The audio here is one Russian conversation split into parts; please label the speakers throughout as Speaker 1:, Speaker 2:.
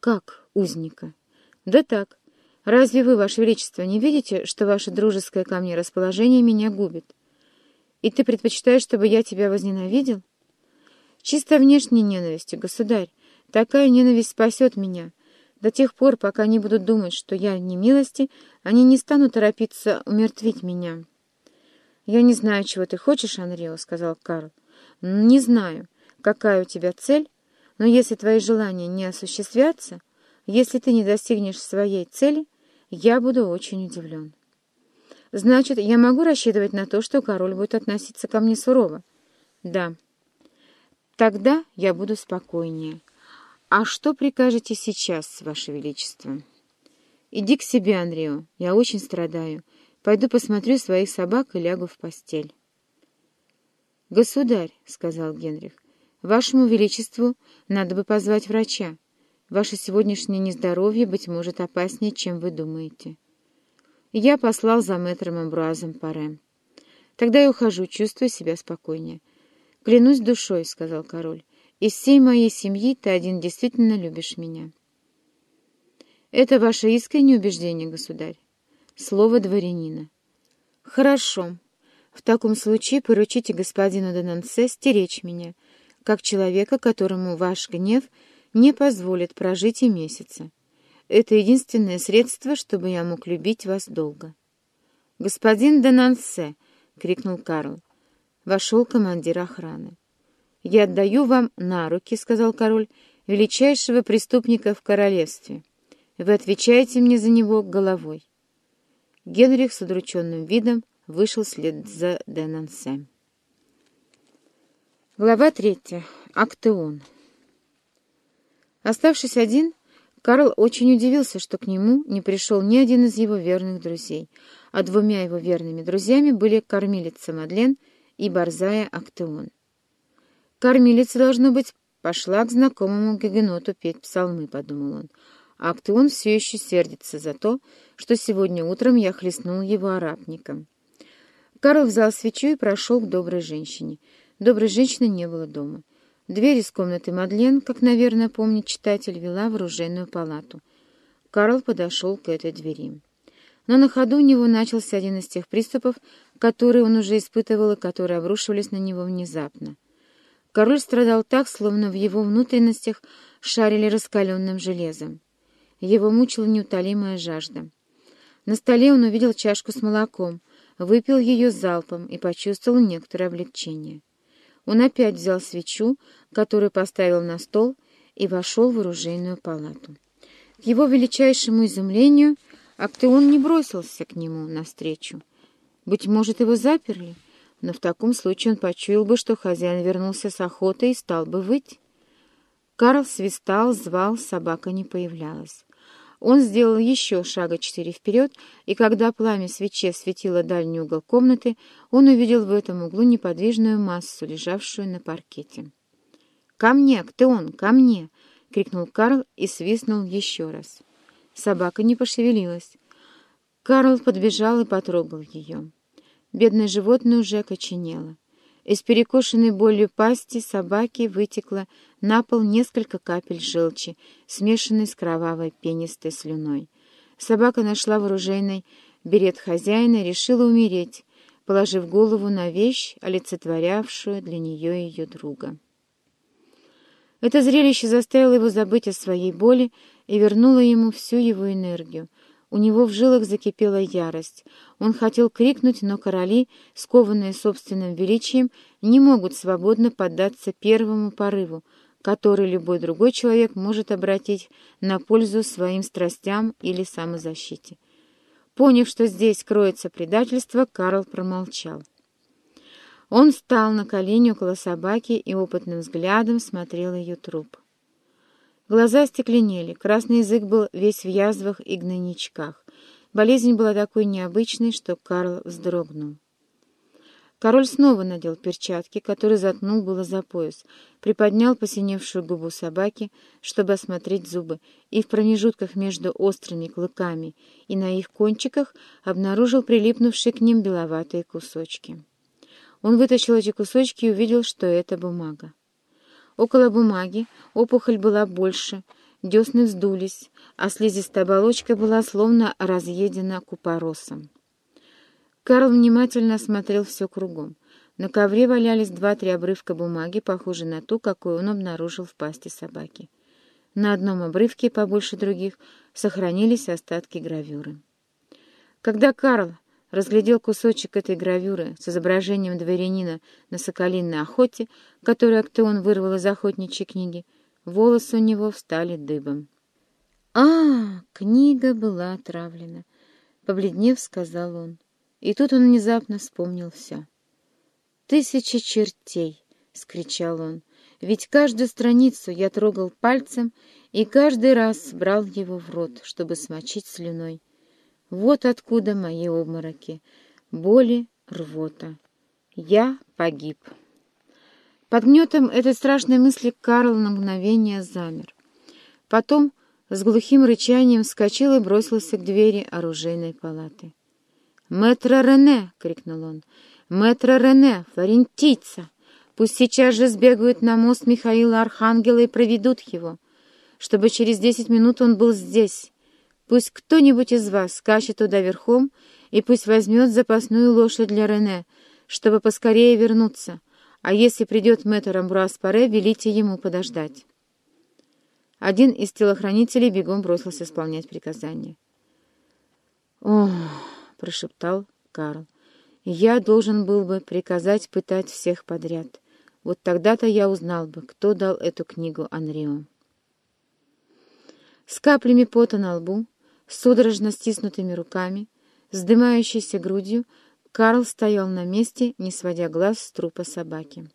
Speaker 1: «Как узника?» «Да так. Разве вы, Ваше Величество, не видите, что ваше дружеское ко мне расположение меня губит? И ты предпочитаешь, чтобы я тебя возненавидел?» «Чисто внешней ненавистью, государь. Такая ненависть спасет меня. До тех пор, пока они будут думать, что я не милости, они не станут торопиться умертвить меня». «Я не знаю, чего ты хочешь, Анрио», — сказал Карл. «Не знаю, какая у тебя цель, но если твои желания не осуществятся, если ты не достигнешь своей цели, я буду очень удивлен. Значит, я могу рассчитывать на то, что король будет относиться ко мне сурово? Да. Тогда я буду спокойнее. А что прикажете сейчас, Ваше Величество? Иди к себе, Андрео, я очень страдаю. Пойду посмотрю своих собак и лягу в постель. «Государь», — сказал Генрих, — «вашему величеству надо бы позвать врача. Ваше сегодняшнее нездоровье, быть может, опаснее, чем вы думаете». Я послал за мэтром Амбруазом Паре. «Тогда я ухожу, чувствую себя спокойнее». «Клянусь душой», — сказал король, — «из всей моей семьи ты один действительно любишь меня». «Это ваше искреннее убеждение, государь?» «Слово дворянина». «Хорошо», в таком случае поручите господину Денансе стеречь меня, как человека, которому ваш гнев не позволит прожить и месяца. Это единственное средство, чтобы я мог любить вас долго. «Господин Денансе!» — крикнул Карл. Вошел командир охраны. «Я отдаю вам на руки, — сказал король, — величайшего преступника в королевстве. Вы отвечаете мне за него головой». Генрих с удрученным видом вышел след за Денансе. Глава третья. Актеон. Оставшись один, Карл очень удивился, что к нему не пришел ни один из его верных друзей, а двумя его верными друзьями были кормилица Мадлен и борзая Актеон. Кормилица, должно быть, пошла к знакомому Гагеноту петь псалмы, — подумал он, а Актеон все еще сердится за то, что сегодня утром я хлестнул его арабником. Карл взял свечу и прошел к доброй женщине. Доброй женщины не было дома. Дверь из комнаты Мадлен, как, наверное, помнит читатель, вела в оружейную палату. Карл подошел к этой двери. Но на ходу у него начался один из тех приступов, которые он уже испытывал и которые обрушивались на него внезапно. Король страдал так, словно в его внутренностях шарили раскаленным железом. Его мучила неутолимая жажда. На столе он увидел чашку с молоком, выпил ее залпом и почувствовал некоторое облегчение. Он опять взял свечу, которую поставил на стол, и вошел в оружейную палату. К его величайшему изумлению Актеон не бросился к нему навстречу. Быть может, его заперли, но в таком случае он почуял бы, что хозяин вернулся с охоты и стал бы выть. Карл свистал, звал, собака не появлялась. Он сделал еще шага четыре вперед, и когда пламя свечи светило дальний угол комнаты, он увидел в этом углу неподвижную массу, лежавшую на паркете. «Ко мне, кто он? Ко мне!» — крикнул Карл и свистнул еще раз. Собака не пошевелилась. Карл подбежал и потрогал ее. Бедное животное уже окоченело. Из перекошенной болью пасти собаки вытекло на пол несколько капель желчи, смешанной с кровавой пенистой слюной. Собака нашла в оружейной берет хозяина и решила умереть, положив голову на вещь, олицетворявшую для нее ее друга. Это зрелище заставило его забыть о своей боли и вернуло ему всю его энергию — у него в жилах закипела ярость. Он хотел крикнуть, но короли, скованные собственным величием, не могут свободно поддаться первому порыву, который любой другой человек может обратить на пользу своим страстям или самозащите. Поняв, что здесь кроется предательство, Карл промолчал. Он встал на колени около собаки и опытным взглядом смотрел ее труп. Глаза стекленели, красный язык был весь в язвах и гнойничках. Болезнь была такой необычной, что Карл вздрогнул. Король снова надел перчатки, которые заткнул было за пояс, приподнял посиневшую губу собаки, чтобы осмотреть зубы, и в промежутках между острыми клыками и на их кончиках обнаружил прилипнувшие к ним беловатые кусочки. Он вытащил эти кусочки и увидел, что это бумага. Около бумаги опухоль была больше, десны вздулись, а слизистая оболочка была словно разъедена купоросом. Карл внимательно осмотрел все кругом. На ковре валялись два-три обрывка бумаги, похожие на ту, какую он обнаружил в пасти собаки. На одном обрывке, побольше других, сохранились остатки гравюры. Когда Карл разглядел кусочек этой гравюры с изображением дворянина на соколиной охоте, который Актеон вырвал из охотничьей книги, волосы у него встали дыбом. «А, книга была отравлена», — побледнев, сказал он. И тут он внезапно вспомнил все. «Тысяча чертей!» — скричал он. «Ведь каждую страницу я трогал пальцем и каждый раз брал его в рот, чтобы смочить слюной. Вот откуда мои обмороки, боли, рвота. Я погиб». Под гнетом этой страшной мысли Карл на мгновение замер. Потом с глухим рычанием вскочил и бросился к двери оружейной палаты. «Мэтра Рене!» — крикнул он. «Мэтра Рене! Флорентийца! Пусть сейчас же сбегают на мост Михаила Архангела и проведут его, чтобы через десять минут он был здесь. Пусть кто-нибудь из вас скачет туда верхом и пусть возьмет запасную лошадь для Рене, чтобы поскорее вернуться» а если придет мэтр Амбруас Паре, велите ему подождать. Один из телохранителей бегом бросился исполнять приказание. «Ох!» — прошептал Карл. «Я должен был бы приказать пытать всех подряд. Вот тогда-то я узнал бы, кто дал эту книгу Анрио». С каплями пота на лбу, судорожно стиснутыми руками, с дымающейся грудью, Карл стоял на месте, не сводя глаз с трупа собаки.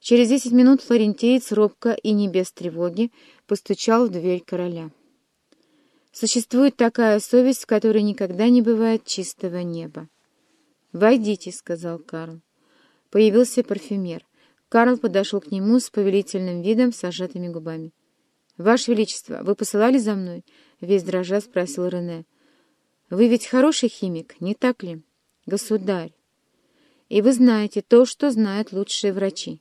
Speaker 1: Через десять минут флорентиец робко и не без тревоги постучал в дверь короля. Существует такая совесть, в которой никогда не бывает чистого неба. «Войдите», — сказал Карл. Появился парфюмер. Карл подошел к нему с повелительным видом, с сжатыми губами. «Ваше Величество, вы посылали за мной?» — весь дрожа спросил Рене. Вы ведь хороший химик, не так ли, государь? И вы знаете то, что знают лучшие врачи.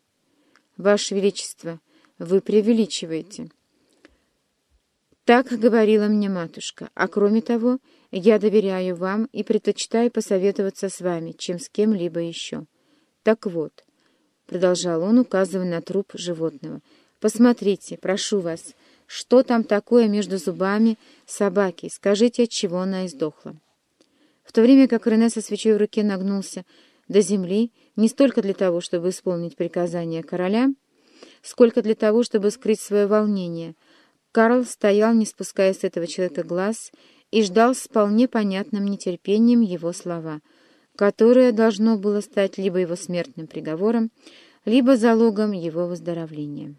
Speaker 1: Ваше Величество, вы преувеличиваете. Так говорила мне матушка, а кроме того, я доверяю вам и предпочитаю посоветоваться с вами, чем с кем-либо еще. Так вот, — продолжал он, указывая на труп животного, — посмотрите, прошу вас, — что там такое между зубами собаки? Скажите, от чего она издохла. В то время как Рене со свечой в руке нагнулся до земли, не столько для того, чтобы исполнить приказание короля, сколько для того, чтобы скрыть свое волнение, Карл стоял, не спуская с этого человека глаз, и ждал с вполне понятным нетерпением его слова, которое должно было стать либо его смертным приговором, либо залогом его выздоровления.